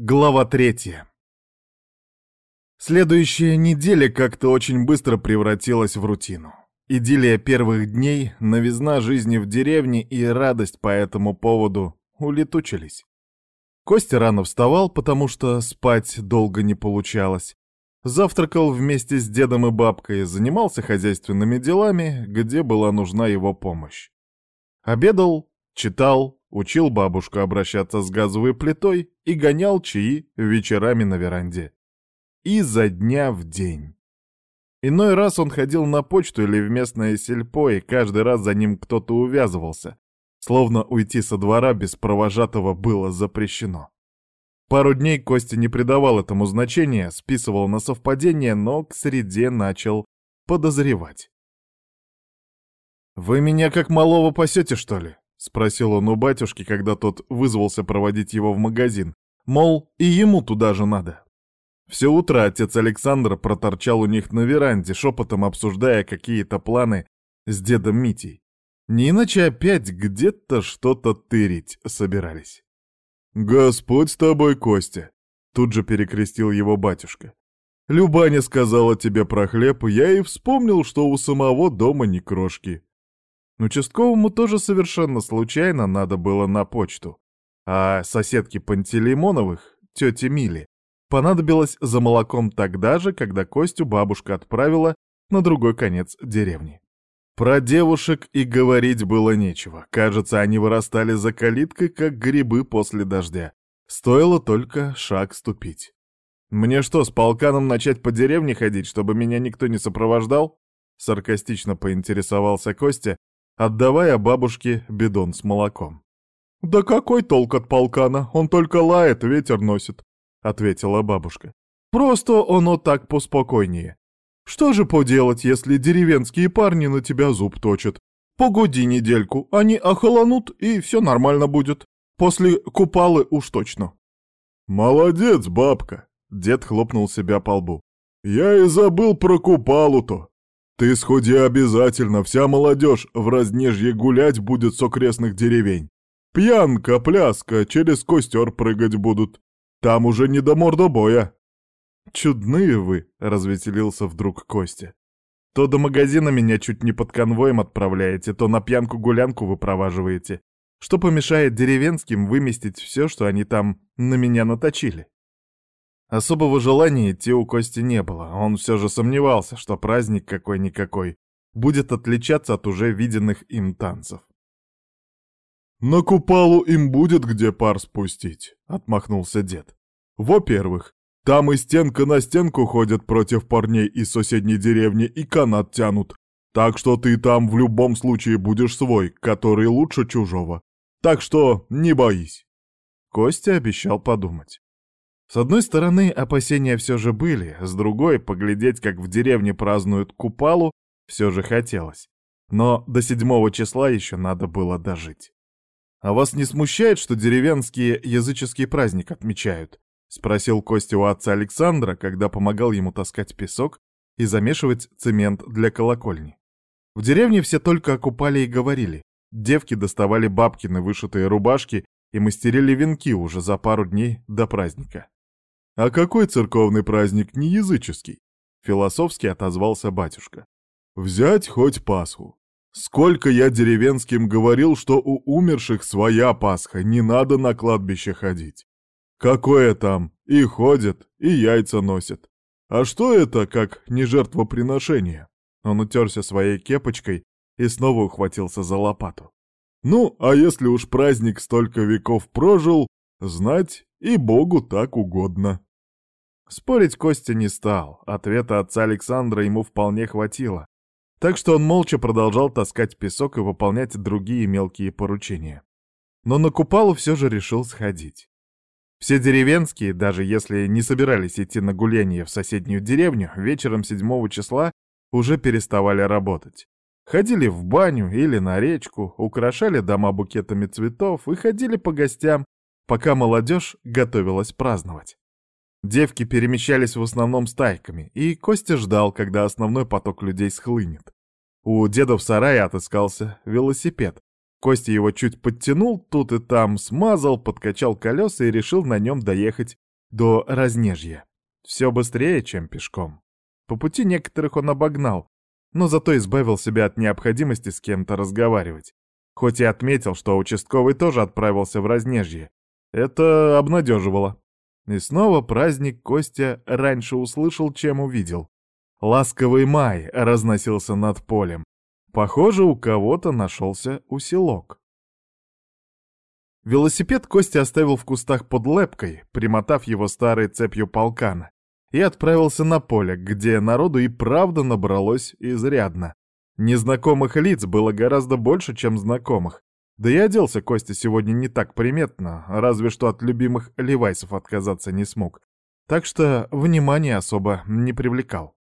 Глава третья. Следующая неделя как-то очень быстро превратилась в рутину. Идиллия первых дней, новизна жизни в деревне и радость по этому поводу улетучились. Костя рано вставал, потому что спать долго не получалось. Завтракал вместе с дедом и бабкой, занимался хозяйственными делами, где была нужна его помощь. Обедал, читал, учил бабушку обращаться с газовой плитой и гонял чаи вечерами на веранде. И за дня в день. Иной раз он ходил на почту или в местное сельпо, и каждый раз за ним кто-то увязывался, словно уйти со двора без провожатого было запрещено. Пару дней Костя не придавал этому значения, списывал на совпадение, но к среде начал подозревать. «Вы меня как малого пасете, что ли?» — спросил он у батюшки, когда тот вызвался проводить его в магазин. Мол, и ему туда же надо. Все утро отец Александр проторчал у них на веранде, шепотом обсуждая какие-то планы с дедом Митей. Не иначе опять где-то что-то тырить собирались. «Господь с тобой, Костя!» — тут же перекрестил его батюшка. «Любаня сказала тебе про хлеб, я и вспомнил, что у самого дома не крошки. Участковому тоже совершенно случайно надо было на почту. А соседке Пантелеймоновых, тете Миле, понадобилось за молоком тогда же, когда Костю бабушка отправила на другой конец деревни. Про девушек и говорить было нечего. Кажется, они вырастали за калиткой, как грибы после дождя. Стоило только шаг ступить. «Мне что, с полканом начать по деревне ходить, чтобы меня никто не сопровождал?» Саркастично поинтересовался Костя, отдавая бабушке бидон с молоком. «Да какой толк от полкана? Он только лает, ветер носит», — ответила бабушка. «Просто оно так поспокойнее. Что же поделать, если деревенские парни на тебя зуб точат? Погоди недельку, они охолонут, и все нормально будет. После купалы уж точно». «Молодец, бабка!» — дед хлопнул себя по лбу. «Я и забыл про купалу-то. Ты сходи обязательно, вся молодежь в разнежье гулять будет с окрестных деревень. Пьянка, пляска, через костер прыгать будут. Там уже не до мордобоя. Чудные вы, развеселился вдруг Костя. То до магазина меня чуть не под конвоем отправляете, то на пьянку-гулянку вы проваживаете. Что помешает деревенским выместить все, что они там на меня наточили? Особого желания идти у Кости не было, он все же сомневался, что праздник какой-никакой будет отличаться от уже виденных им танцев. «На купалу им будет где пар спустить», — отмахнулся дед. «Во-первых, там и стенка на стенку ходят против парней из соседней деревни и канат тянут, так что ты там в любом случае будешь свой, который лучше чужого. Так что не боись». Костя обещал подумать. С одной стороны, опасения все же были, с другой, поглядеть, как в деревне празднуют Купалу, все же хотелось. Но до седьмого числа еще надо было дожить. «А вас не смущает, что деревенские языческий праздник отмечают?» — спросил Костя у отца Александра, когда помогал ему таскать песок и замешивать цемент для колокольни. В деревне все только о Купале и говорили. Девки доставали бабкины вышитые рубашки и мастерили венки уже за пару дней до праздника. «А какой церковный праздник не языческий?» — философски отозвался батюшка. «Взять хоть Пасху. Сколько я деревенским говорил, что у умерших своя Пасха, не надо на кладбище ходить. Какое там? И ходят, и яйца носят. А что это, как не жертвоприношение?» Он утерся своей кепочкой и снова ухватился за лопату. «Ну, а если уж праздник столько веков прожил, знать и Богу так угодно». Спорить Костя не стал, ответа отца Александра ему вполне хватило. Так что он молча продолжал таскать песок и выполнять другие мелкие поручения. Но на Купалу все же решил сходить. Все деревенские, даже если не собирались идти на гуляние в соседнюю деревню, вечером 7 числа уже переставали работать. Ходили в баню или на речку, украшали дома букетами цветов и ходили по гостям, пока молодежь готовилась праздновать. Девки перемещались в основном стайками, и Костя ждал, когда основной поток людей схлынет. У деда в сарае отыскался велосипед. Костя его чуть подтянул, тут и там смазал, подкачал колеса и решил на нем доехать до Разнежья. Все быстрее, чем пешком. По пути некоторых он обогнал, но зато избавил себя от необходимости с кем-то разговаривать. Хоть и отметил, что участковый тоже отправился в Разнежье. Это обнадеживало. И снова праздник Костя раньше услышал, чем увидел. Ласковый май разносился над полем. Похоже, у кого-то нашелся усилок. Велосипед Костя оставил в кустах под лепкой, примотав его старой цепью полкана, и отправился на поле, где народу и правда набралось изрядно. Незнакомых лиц было гораздо больше, чем знакомых. Да и оделся Костя сегодня не так приметно, разве что от любимых левайсов отказаться не смог. Так что внимания особо не привлекал.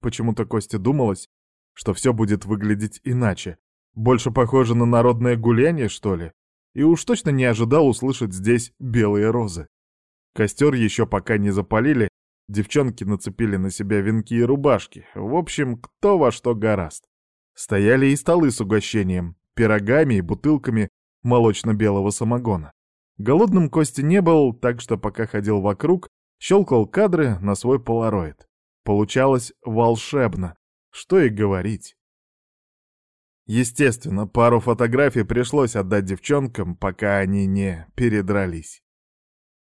Почему-то Косте думалось, что все будет выглядеть иначе. Больше похоже на народное гуляние, что ли? И уж точно не ожидал услышать здесь белые розы. Костер еще пока не запалили, девчонки нацепили на себя венки и рубашки. В общем, кто во что гораст. Стояли и столы с угощением, пирогами и бутылками молочно-белого самогона. Голодным Кости не был, так что пока ходил вокруг, щелкал кадры на свой полароид. Получалось волшебно, что и говорить. Естественно, пару фотографий пришлось отдать девчонкам, пока они не передрались.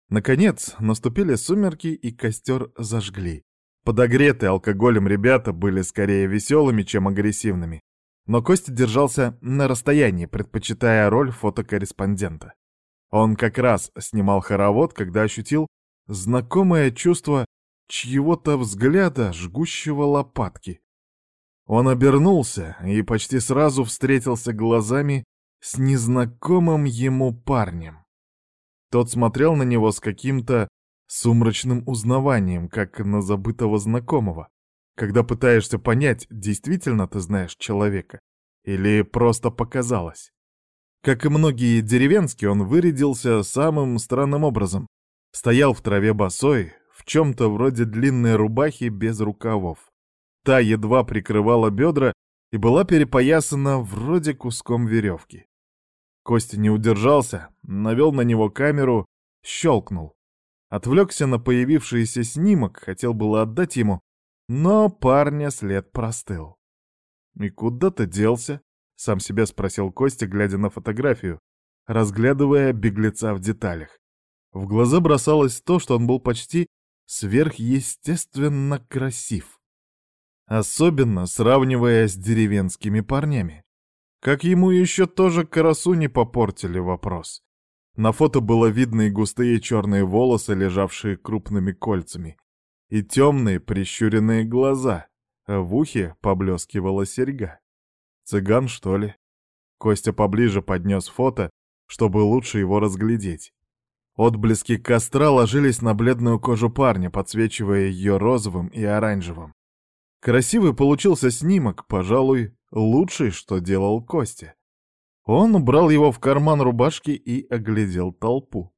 Наконец, наступили сумерки и костер зажгли. Подогретые алкоголем ребята были скорее веселыми, чем агрессивными. Но Костя держался на расстоянии, предпочитая роль фотокорреспондента. Он как раз снимал хоровод, когда ощутил знакомое чувство чьего-то взгляда, жгущего лопатки. Он обернулся и почти сразу встретился глазами с незнакомым ему парнем. Тот смотрел на него с каким-то сумрачным узнаванием, как на забытого знакомого, когда пытаешься понять, действительно ты знаешь человека или просто показалось. Как и многие деревенские, он вырядился самым странным образом. Стоял в траве босой, в чем-то вроде длинной рубахи без рукавов. Та едва прикрывала бедра и была перепоясана вроде куском веревки. Костя не удержался, навел на него камеру, щелкнул. Отвлекся на появившийся снимок, хотел было отдать ему, но парня след простыл. «И куда ты делся?» — сам себя спросил Костя, глядя на фотографию, разглядывая беглеца в деталях. В глаза бросалось то, что он был почти сверхъестественно красив. Особенно сравнивая с деревенскими парнями. Как ему еще тоже красу не попортили вопрос. На фото было видно и густые черные волосы, лежавшие крупными кольцами, и темные прищуренные глаза, а в ухе поблескивала серьга. Цыган, что ли? Костя поближе поднес фото, чтобы лучше его разглядеть. Отблески костра ложились на бледную кожу парня, подсвечивая ее розовым и оранжевым. Красивый получился снимок, пожалуй, лучший, что делал Костя. Он убрал его в карман рубашки и оглядел толпу.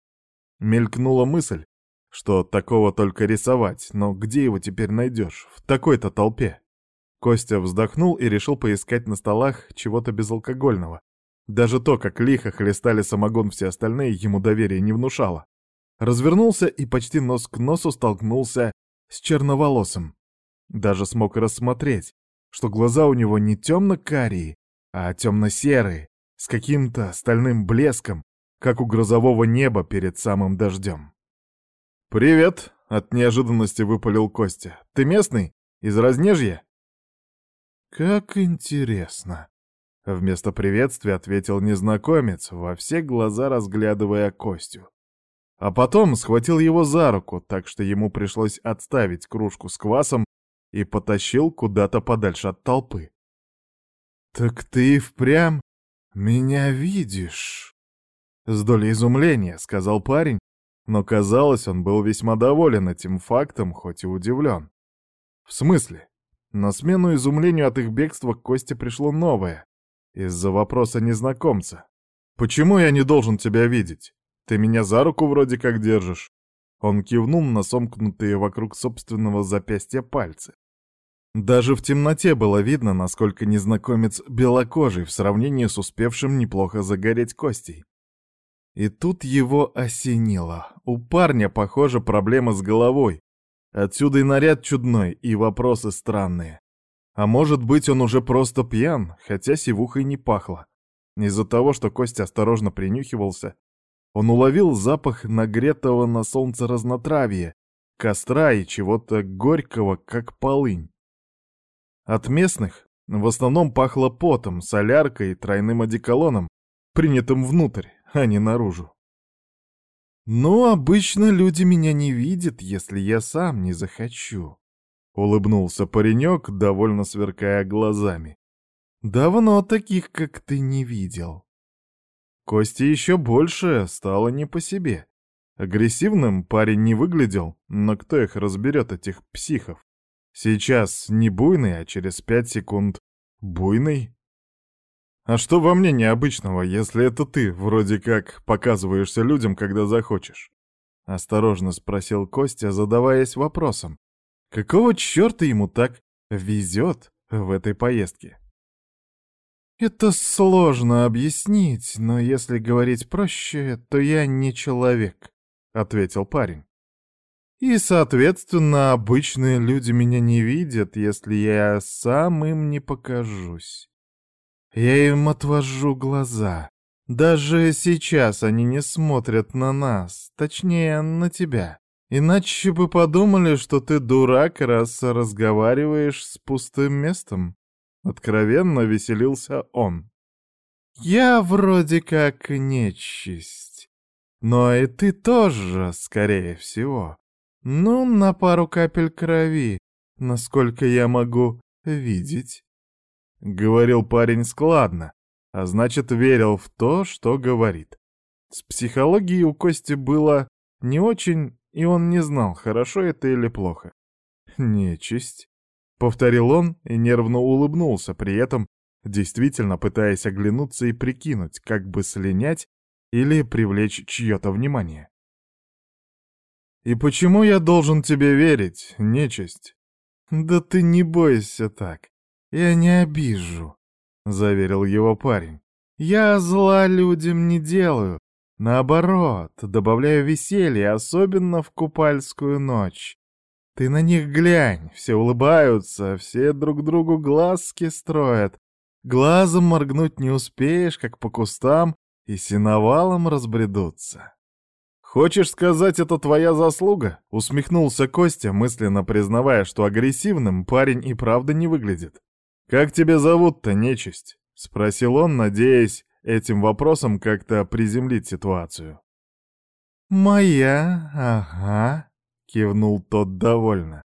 Мелькнула мысль, что такого только рисовать, но где его теперь найдешь, в такой-то толпе? Костя вздохнул и решил поискать на столах чего-то безалкогольного, даже то, как лихо хлестали самогон все остальные, ему доверия не внушало. Развернулся и почти нос к носу столкнулся с черноволосым. Даже смог рассмотреть, что глаза у него не темно-карие, а темно-серые, с каким-то стальным блеском, как у грозового неба перед самым дождем. «Привет!» — от неожиданности выпалил Костя. «Ты местный? Из Разнежья?» «Как интересно!» Вместо приветствия ответил незнакомец, во все глаза разглядывая Костю. А потом схватил его за руку, так что ему пришлось отставить кружку с квасом и потащил куда-то подальше от толпы. «Так ты впрямь меня видишь?» С долей изумления, сказал парень, но казалось, он был весьма доволен этим фактом, хоть и удивлен. «В смысле?» На смену изумлению от их бегства к Косте пришло новое. Из-за вопроса незнакомца. «Почему я не должен тебя видеть? Ты меня за руку вроде как держишь». Он кивнул на сомкнутые вокруг собственного запястья пальцы. Даже в темноте было видно, насколько незнакомец белокожий в сравнении с успевшим неплохо загореть Костей. И тут его осенило. У парня, похоже, проблема с головой. Отсюда и наряд чудной, и вопросы странные. А может быть, он уже просто пьян, хотя сивухой не пахло. Из-за того, что Костя осторожно принюхивался, он уловил запах нагретого на солнце разнотравья, костра и чего-то горького, как полынь. От местных в основном пахло потом, соляркой и тройным одеколоном, принятым внутрь, а не наружу. «Ну, обычно люди меня не видят, если я сам не захочу», — улыбнулся паренек, довольно сверкая глазами. Давно таких, как ты, не видел. Кости еще больше стало не по себе. Агрессивным парень не выглядел, но кто их разберет, этих психов? Сейчас не буйный, а через пять секунд буйный. А что во мне необычного, если это ты вроде как показываешься людям, когда захочешь? Осторожно спросил Костя, задаваясь вопросом. Какого черта ему так везет в этой поездке? Это сложно объяснить, но если говорить проще, то я не человек, ответил парень. И, соответственно, обычные люди меня не видят, если я сам им не покажусь. Я им отвожу глаза. Даже сейчас они не смотрят на нас, точнее, на тебя. Иначе бы подумали, что ты дурак, раз разговариваешь с пустым местом. Откровенно веселился он. «Я вроде как нечисть. Но и ты тоже, скорее всего. Ну, на пару капель крови, насколько я могу видеть». Говорил парень складно, а значит, верил в то, что говорит. С психологией у Кости было не очень, и он не знал, хорошо это или плохо. Нечисть. Повторил он и нервно улыбнулся, при этом действительно пытаясь оглянуться и прикинуть, как бы слинять или привлечь чье-то внимание. «И почему я должен тебе верить, нечисть?» «Да ты не бойся так, я не обижу», — заверил его парень. «Я зла людям не делаю, наоборот, добавляю веселья, особенно в купальскую ночь. Ты на них глянь, все улыбаются, все друг другу глазки строят. Глазом моргнуть не успеешь, как по кустам и синовалом разбредутся. «Хочешь сказать, это твоя заслуга?» — усмехнулся Костя, мысленно признавая, что агрессивным парень и правда не выглядит. «Как тебя зовут-то, нечисть?» — спросил он, надеясь этим вопросом как-то приземлить ситуацию. «Моя, ага», — кивнул тот довольно.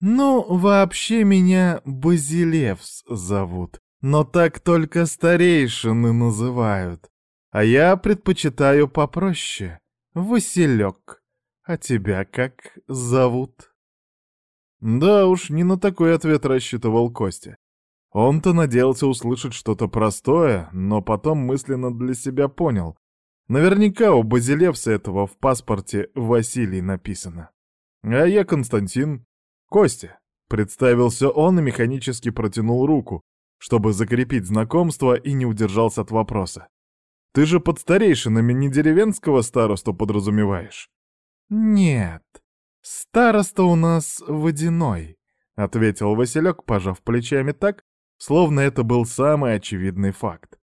«Ну, вообще меня Базилевс зовут, но так только старейшины называют, а я предпочитаю попроще — Василек. А тебя как зовут?» Да уж, не на такой ответ рассчитывал Костя. Он-то надеялся услышать что-то простое, но потом мысленно для себя понял. Наверняка у Базилевса этого в паспорте Василий написано. «А я Константин. Костя», — представился он и механически протянул руку, чтобы закрепить знакомство и не удержался от вопроса. «Ты же под старейшинами не деревенского старосту подразумеваешь?» «Нет, староста у нас водяной», — ответил Василек, пожав плечами так, словно это был самый очевидный факт.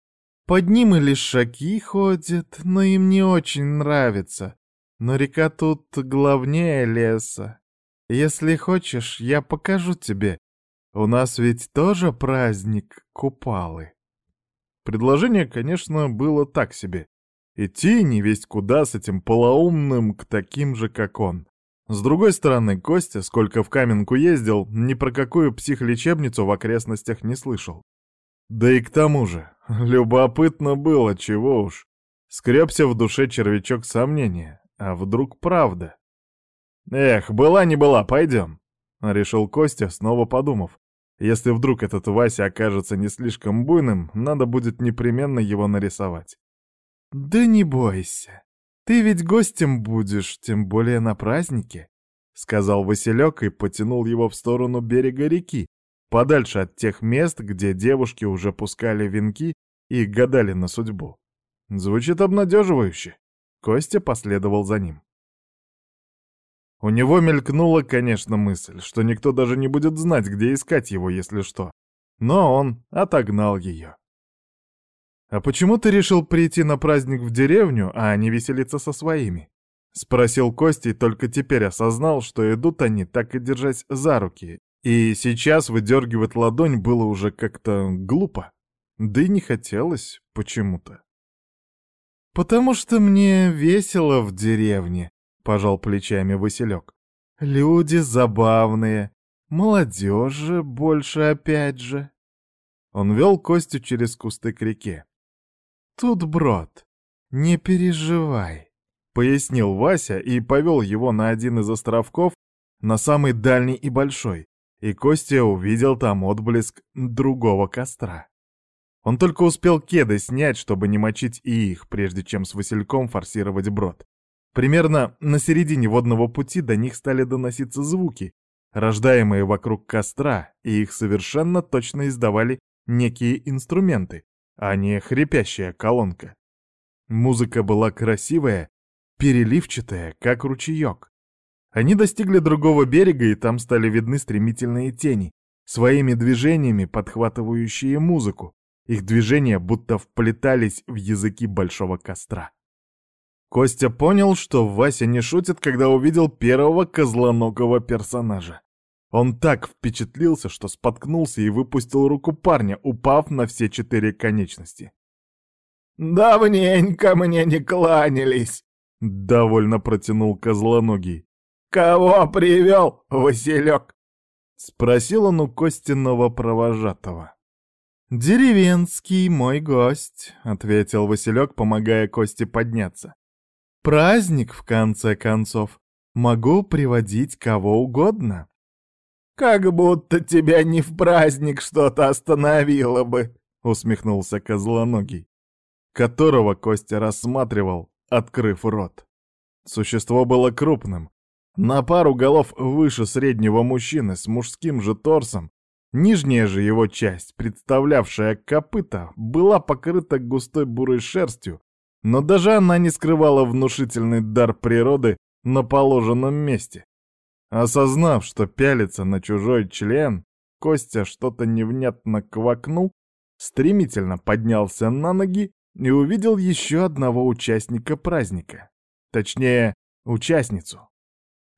«Под ним и лишаки ходят, но им не очень нравится. Но река тут главнее леса. Если хочешь, я покажу тебе. У нас ведь тоже праздник Купалы. Предложение, конечно, было так себе. Идти не весть куда с этим полоумным к таким же, как он. С другой стороны, Костя, сколько в Каменку ездил, ни про какую психлечебницу в окрестностях не слышал. Да и к тому же, любопытно было, чего уж. Скребся в душе червячок сомнения. А вдруг правда? Эх, была не была, пойдем. Решил Костя, снова подумав. Если вдруг этот Вася окажется не слишком буйным, надо будет непременно его нарисовать. «Да не бойся. Ты ведь гостем будешь, тем более на празднике», — сказал Василек и потянул его в сторону берега реки, подальше от тех мест, где девушки уже пускали венки и гадали на судьбу. Звучит обнадеживающе. Костя последовал за ним. У него мелькнула, конечно, мысль, что никто даже не будет знать, где искать его, если что. Но он отогнал ее. «А почему ты решил прийти на праздник в деревню, а не веселиться со своими?» — спросил Костя и только теперь осознал, что идут они, так и держась за руки, и сейчас выдергивать ладонь было уже как-то глупо. Да и не хотелось почему-то. «Потому что мне весело в деревне», — пожал плечами Василек. «Люди забавные, молодежи больше опять же». Он вел Костю через кусты к реке. «Тут брод, не переживай», — пояснил Вася и повел его на один из островков, на самый дальний и большой, и Костя увидел там отблеск другого костра. Он только успел кеды снять, чтобы не мочить и их, прежде чем с Васильком форсировать брод. Примерно на середине водного пути до них стали доноситься звуки, рождаемые вокруг костра, и их совершенно точно издавали некие инструменты, а не хрипящая колонка. Музыка была красивая, переливчатая, как ручеек. Они достигли другого берега, и там стали видны стремительные тени, своими движениями подхватывающие музыку, их движения будто вплетались в языки большого костра. Костя понял, что Вася не шутит, когда увидел первого козлоногого персонажа. Он так впечатлился, что споткнулся и выпустил руку парня, упав на все четыре конечности. «Давненько мне не кланялись», — довольно протянул козлоногий. «Кого привел, Василек?» — спросил он у Костиного провожатого. «Деревенский мой гость», — ответил Василек, помогая Косте подняться. «Праздник, в конце концов. Могу приводить кого угодно». «Как будто тебя не в праздник что-то остановило бы», — усмехнулся Козлоногий, которого Костя рассматривал, открыв рот. Существо было крупным, на пару голов выше среднего мужчины с мужским же торсом Нижняя же его часть, представлявшая копыта, была покрыта густой бурой шерстью, но даже она не скрывала внушительный дар природы на положенном месте. Осознав, что пялится на чужой член, Костя что-то невнятно квакнул, стремительно поднялся на ноги и увидел еще одного участника праздника. Точнее, участницу.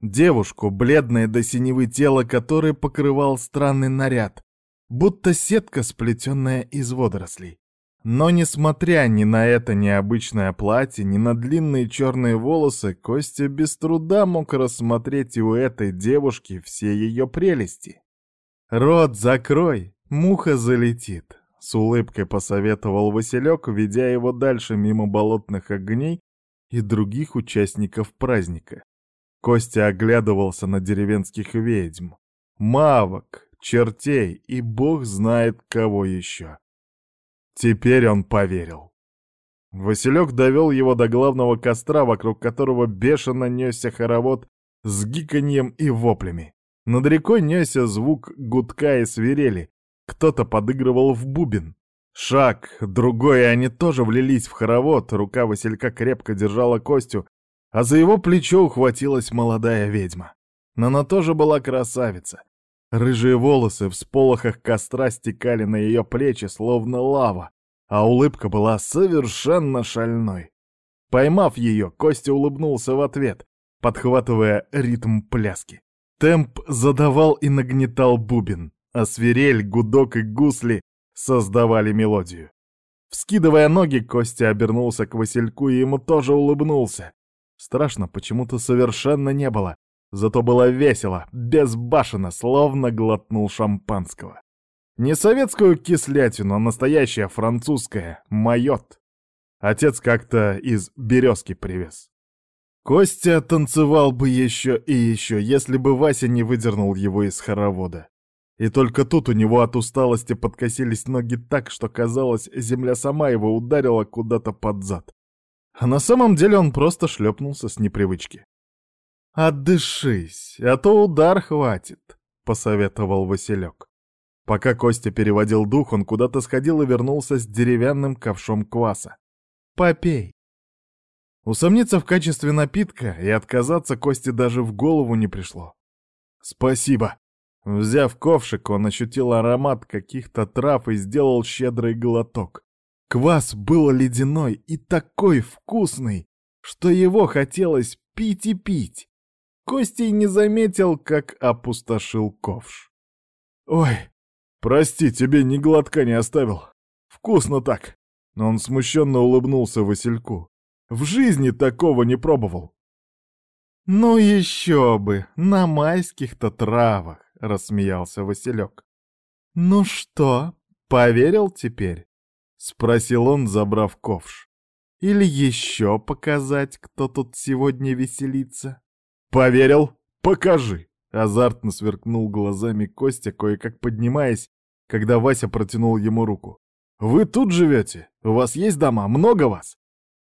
Девушку, бледное до синевы тело которой покрывал странный наряд, будто сетка, сплетенная из водорослей. Но несмотря ни на это необычное платье, ни на длинные черные волосы, Костя без труда мог рассмотреть и у этой девушки все ее прелести. «Рот закрой, муха залетит», — с улыбкой посоветовал Василек, ведя его дальше мимо болотных огней и других участников праздника. Костя оглядывался на деревенских ведьм, мавок, чертей и бог знает кого еще. Теперь он поверил. Василек довел его до главного костра, вокруг которого бешено несся хоровод с гиканьем и воплями. Над рекой несся звук гудка и свирели. Кто-то подыгрывал в бубен. Шаг, другой, и они тоже влились в хоровод. Рука Василька крепко держала Костю, а за его плечо ухватилась молодая ведьма. Но она тоже была красавица. Рыжие волосы в сполохах костра стекали на ее плечи, словно лава, а улыбка была совершенно шальной. Поймав ее, Костя улыбнулся в ответ, подхватывая ритм пляски. Темп задавал и нагнетал бубен, а свирель, гудок и гусли создавали мелодию. Вскидывая ноги, Костя обернулся к Васильку и ему тоже улыбнулся. Страшно почему-то совершенно не было. Зато было весело, безбашенно, словно глотнул шампанского. Не советскую кислятину, а настоящая французская, майот. Отец как-то из березки привез. Костя танцевал бы еще и еще, если бы Вася не выдернул его из хоровода. И только тут у него от усталости подкосились ноги так, что казалось, земля сама его ударила куда-то под зад. А на самом деле он просто шлепнулся с непривычки. «Отдышись, а то удар хватит», — посоветовал Василек. Пока Костя переводил дух, он куда-то сходил и вернулся с деревянным ковшом кваса. «Попей». Усомниться в качестве напитка и отказаться Кости даже в голову не пришло. «Спасибо!» Взяв ковшик, он ощутил аромат каких-то трав и сделал щедрый глоток. Квас был ледяной и такой вкусный, что его хотелось пить и пить. Костей не заметил, как опустошил ковш. «Ой, прости, тебе ни глотка не оставил. Вкусно так!» Но он смущенно улыбнулся Васильку. «В жизни такого не пробовал!» «Ну еще бы, на майских-то травах!» — рассмеялся Василек. «Ну что, поверил теперь?» — спросил он, забрав ковш. «Или еще показать, кто тут сегодня веселится?» «Поверил? Покажи!» Азартно сверкнул глазами Костя, кое-как поднимаясь, когда Вася протянул ему руку. «Вы тут живете? У вас есть дома? Много вас?»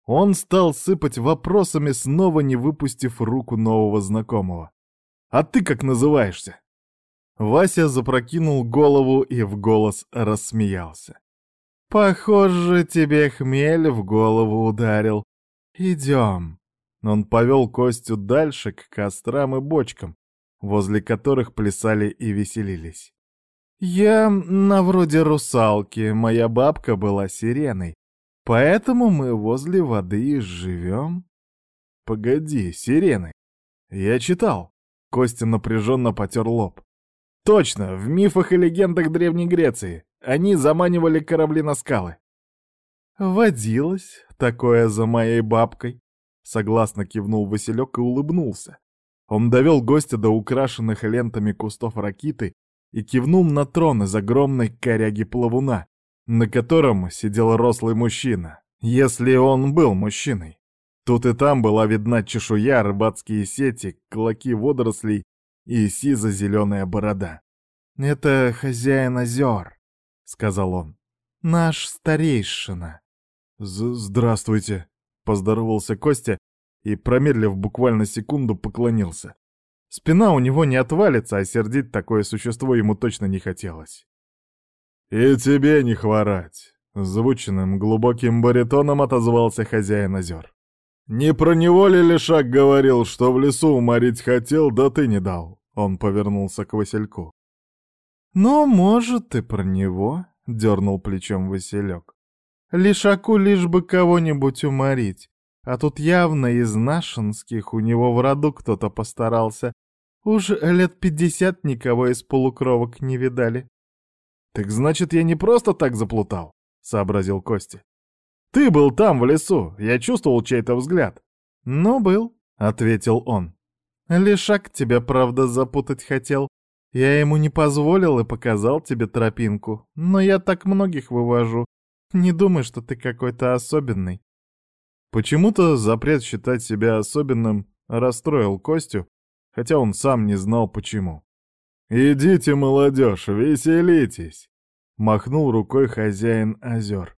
Он стал сыпать вопросами, снова не выпустив руку нового знакомого. «А ты как называешься?» Вася запрокинул голову и в голос рассмеялся. «Похоже, тебе хмель в голову ударил. Идем». Он повел Костю дальше к кострам и бочкам, возле которых плясали и веселились. «Я на вроде русалки, моя бабка была сиреной, поэтому мы возле воды и живем». «Погоди, сирены. Я читал». Костя напряженно потер лоб. «Точно, в мифах и легендах Древней Греции. Они заманивали корабли на скалы». «Водилось такое за моей бабкой», Согласно кивнул Василек и улыбнулся. Он довел гостя до украшенных лентами кустов ракиты и кивнул на трон из огромной коряги плавуна, на котором сидел рослый мужчина, если он был мужчиной. Тут и там была видна чешуя, рыбацкие сети, клоки водорослей и сизо-зеленая борода. «Это хозяин озер», — сказал он. «Наш старейшина». «Здравствуйте», Поздоровался Костя и, промедлив буквально секунду, поклонился. Спина у него не отвалится, а сердить такое существо ему точно не хотелось. «И тебе не хворать!» — звучным глубоким баритоном отозвался хозяин озер. «Не про него ли Лешак говорил, что в лесу уморить хотел, да ты не дал?» Он повернулся к Васильку. «Ну, может, и про него», — дернул плечом Василек. Лишаку лишь бы кого-нибудь уморить. А тут явно из нашинских у него в роду кто-то постарался. Уж лет пятьдесят никого из полукровок не видали. «Так значит, я не просто так заплутал», — сообразил Костя. «Ты был там, в лесу, я чувствовал чей-то взгляд». «Ну, был», — ответил он. «Лишак тебя, правда, запутать хотел. Я ему не позволил и показал тебе тропинку, но я так многих вывожу. Не думай, что ты какой-то особенный. Почему-то запрет считать себя особенным расстроил Костю, хотя он сам не знал почему. «Идите, молодежь, веселитесь!» — махнул рукой хозяин озер.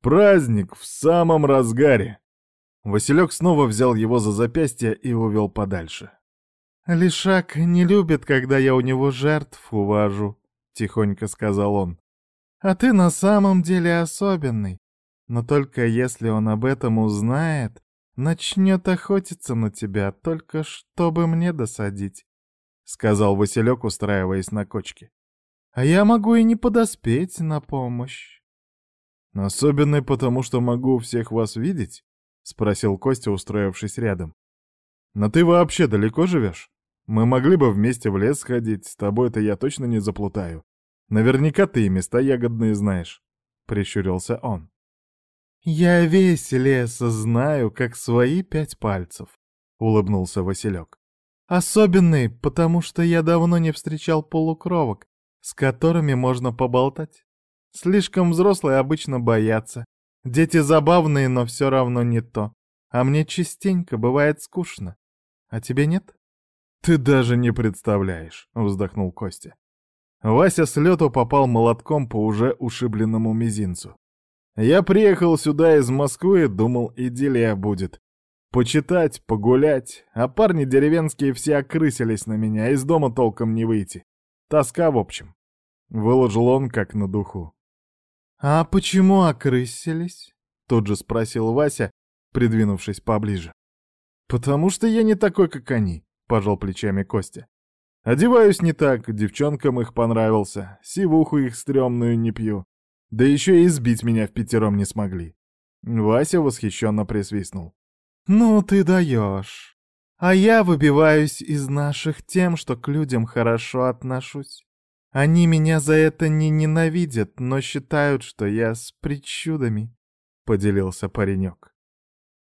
«Праздник в самом разгаре!» Василек снова взял его за запястье и увел подальше. «Лишак не любит, когда я у него жертв увожу», — тихонько сказал он. А ты на самом деле особенный. Но только если он об этом узнает, начнет охотиться на тебя, только чтобы мне досадить», — сказал Василек, устраиваясь на кочке. «А я могу и не подоспеть на помощь». «Особенный, потому что могу всех вас видеть?» — спросил Костя, устроившись рядом. «Но ты вообще далеко живешь? Мы могли бы вместе в лес сходить, с тобой-то я точно не заплутаю. Наверняка ты и места ягодные знаешь», — прищурился он. «Я весь лес знаю, как свои пять пальцев», — улыбнулся Василек. «Особенный, потому что я давно не встречал полукровок, с которыми можно поболтать. Слишком взрослые обычно боятся. Дети забавные, но все равно не то. А мне частенько бывает скучно. А тебе нет?» «Ты даже не представляешь», — вздохнул Костя. Вася с лету попал молотком по уже ушибленному мизинцу. Я приехал сюда из Москвы, думал, идиллия будет. Почитать, погулять, а парни деревенские все окрысились на меня, из дома толком не выйти. Тоска, в общем. Выложил он как на духу. «А почему окрысились?» — тут же спросил Вася, придвинувшись поближе. «Потому что я не такой, как они», — пожал плечами Костя. «Одеваюсь не так, девчонкам их понравился, сивуху их стрёмную не пью. Да еще и избить меня в пятером не смогли». Вася восхищенно присвистнул. «Ну ты даешь. А я выбиваюсь из наших тем, что к людям хорошо отношусь. Они меня за это не ненавидят, но считают, что я с причудами», — поделился паренек.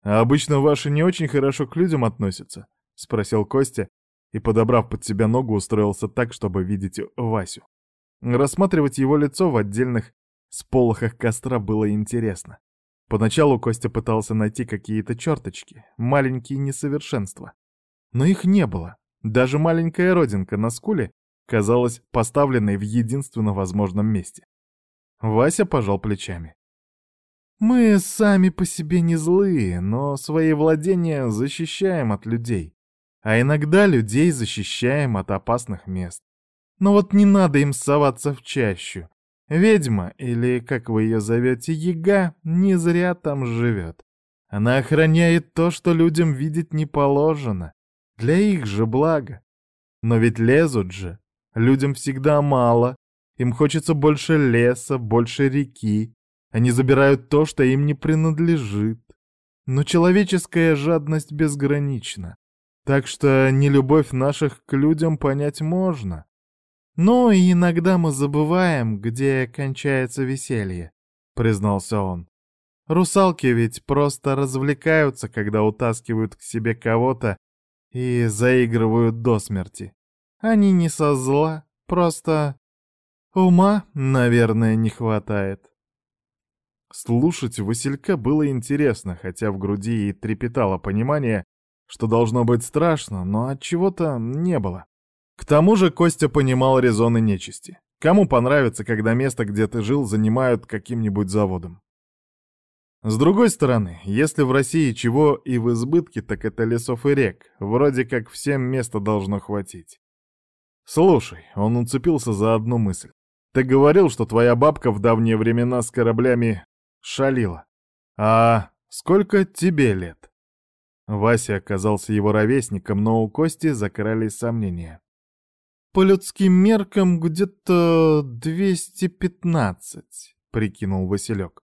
«А обычно ваши не очень хорошо к людям относятся?» — спросил Костя и, подобрав под себя ногу, устроился так, чтобы видеть Васю. Рассматривать его лицо в отдельных сполохах костра было интересно. Поначалу Костя пытался найти какие-то черточки, маленькие несовершенства. Но их не было. Даже маленькая родинка на скуле казалась поставленной в единственно возможном месте. Вася пожал плечами. Мы сами по себе не злые, но свои владения защищаем от людей. А иногда людей защищаем от опасных мест. Но вот не надо им соваться в чащу. Ведьма, или, как вы ее зовете, яга, не зря там живет. Она охраняет то, что людям видеть не положено. Для их же блага. Но ведь лезут же. Людям всегда мало. Им хочется больше леса, больше реки, они забирают то, что им не принадлежит. Но человеческая жадность безгранична. Так что нелюбовь наших к людям понять можно. Но иногда мы забываем, где кончается веселье, признался он. Русалки ведь просто развлекаются, когда утаскивают к себе кого-то и заигрывают до смерти. Они не со зла, просто ума, наверное, не хватает. Слушать Василька было интересно, хотя в груди и трепетало понимание, что должно быть страшно, но от чего-то не было. К тому же Костя понимал резоны нечисти. Кому понравится, когда место, где ты жил, занимают каким-нибудь заводом? С другой стороны, если в России чего и в избытке, так это лесов и рек. Вроде как всем места должно хватить. Слушай, он уцепился за одну мысль. Ты говорил, что твоя бабка в давние времена с кораблями шалила. «А сколько тебе лет?» Вася оказался его ровесником, но у Кости закрались сомнения. «По людским меркам где-то 215», — прикинул Василек.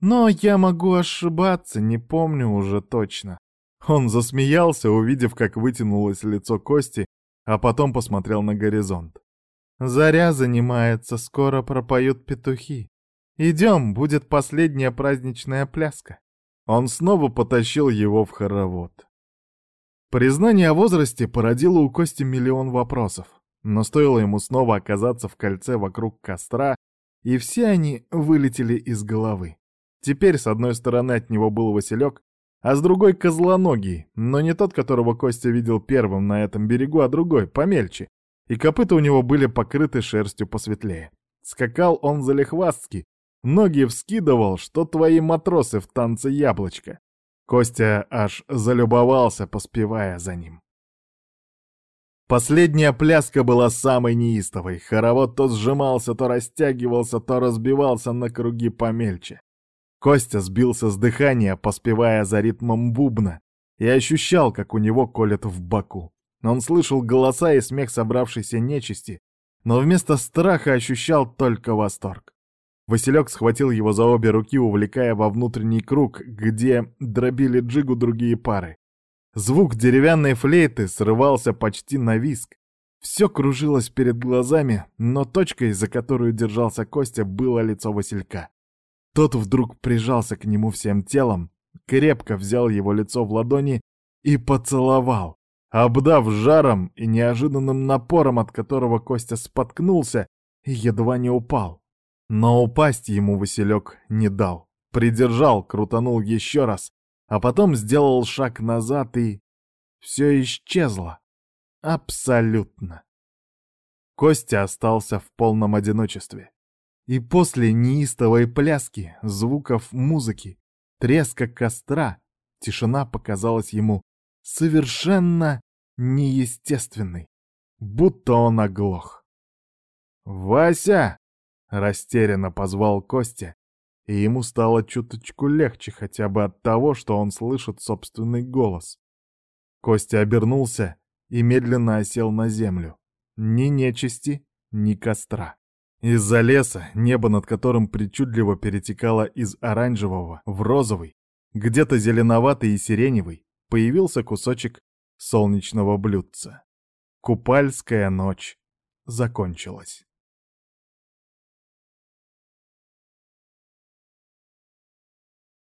«Но я могу ошибаться, не помню уже точно». Он засмеялся, увидев, как вытянулось лицо Кости, а потом посмотрел на горизонт. «Заря занимается, скоро пропоют петухи. Идем, будет последняя праздничная пляска. Он снова потащил его в хоровод. Признание о возрасте породило у Кости миллион вопросов, но стоило ему снова оказаться в кольце вокруг костра, и все они вылетели из головы. Теперь с одной стороны от него был Василек, а с другой — козлоногий, но не тот, которого Костя видел первым на этом берегу, а другой, помельче, и копыта у него были покрыты шерстью посветлее. Скакал он залихвастски, Ноги вскидывал, что твои матросы в танце яблочко. Костя аж залюбовался, поспевая за ним. Последняя пляска была самой неистовой. Хоровод то сжимался, то растягивался, то разбивался на круги помельче. Костя сбился с дыхания, поспевая за ритмом бубна, и ощущал, как у него колет в боку. Он слышал голоса и смех собравшейся нечисти, но вместо страха ощущал только восторг. Василек схватил его за обе руки, увлекая во внутренний круг, где дробили джигу другие пары. Звук деревянной флейты срывался почти на виск. Все кружилось перед глазами, но точкой, за которую держался Костя, было лицо Василька. Тот вдруг прижался к нему всем телом, крепко взял его лицо в ладони и поцеловал, обдав жаром и неожиданным напором, от которого Костя споткнулся и едва не упал. Но упасть ему Василек не дал. Придержал, крутанул еще раз, а потом сделал шаг назад и... Все исчезло. Абсолютно. Костя остался в полном одиночестве. И после неистовой пляски, звуков музыки, треска костра, тишина показалась ему совершенно неестественной, будто он оглох. «Вася!» Растерянно позвал Костя и ему стало чуточку легче хотя бы от того, что он слышит собственный голос. Костя обернулся и медленно осел на землю. Ни нечисти, ни костра. Из-за леса, небо над которым причудливо перетекало из оранжевого в розовый, где-то зеленоватый и сиреневый, появился кусочек солнечного блюдца. Купальская ночь закончилась.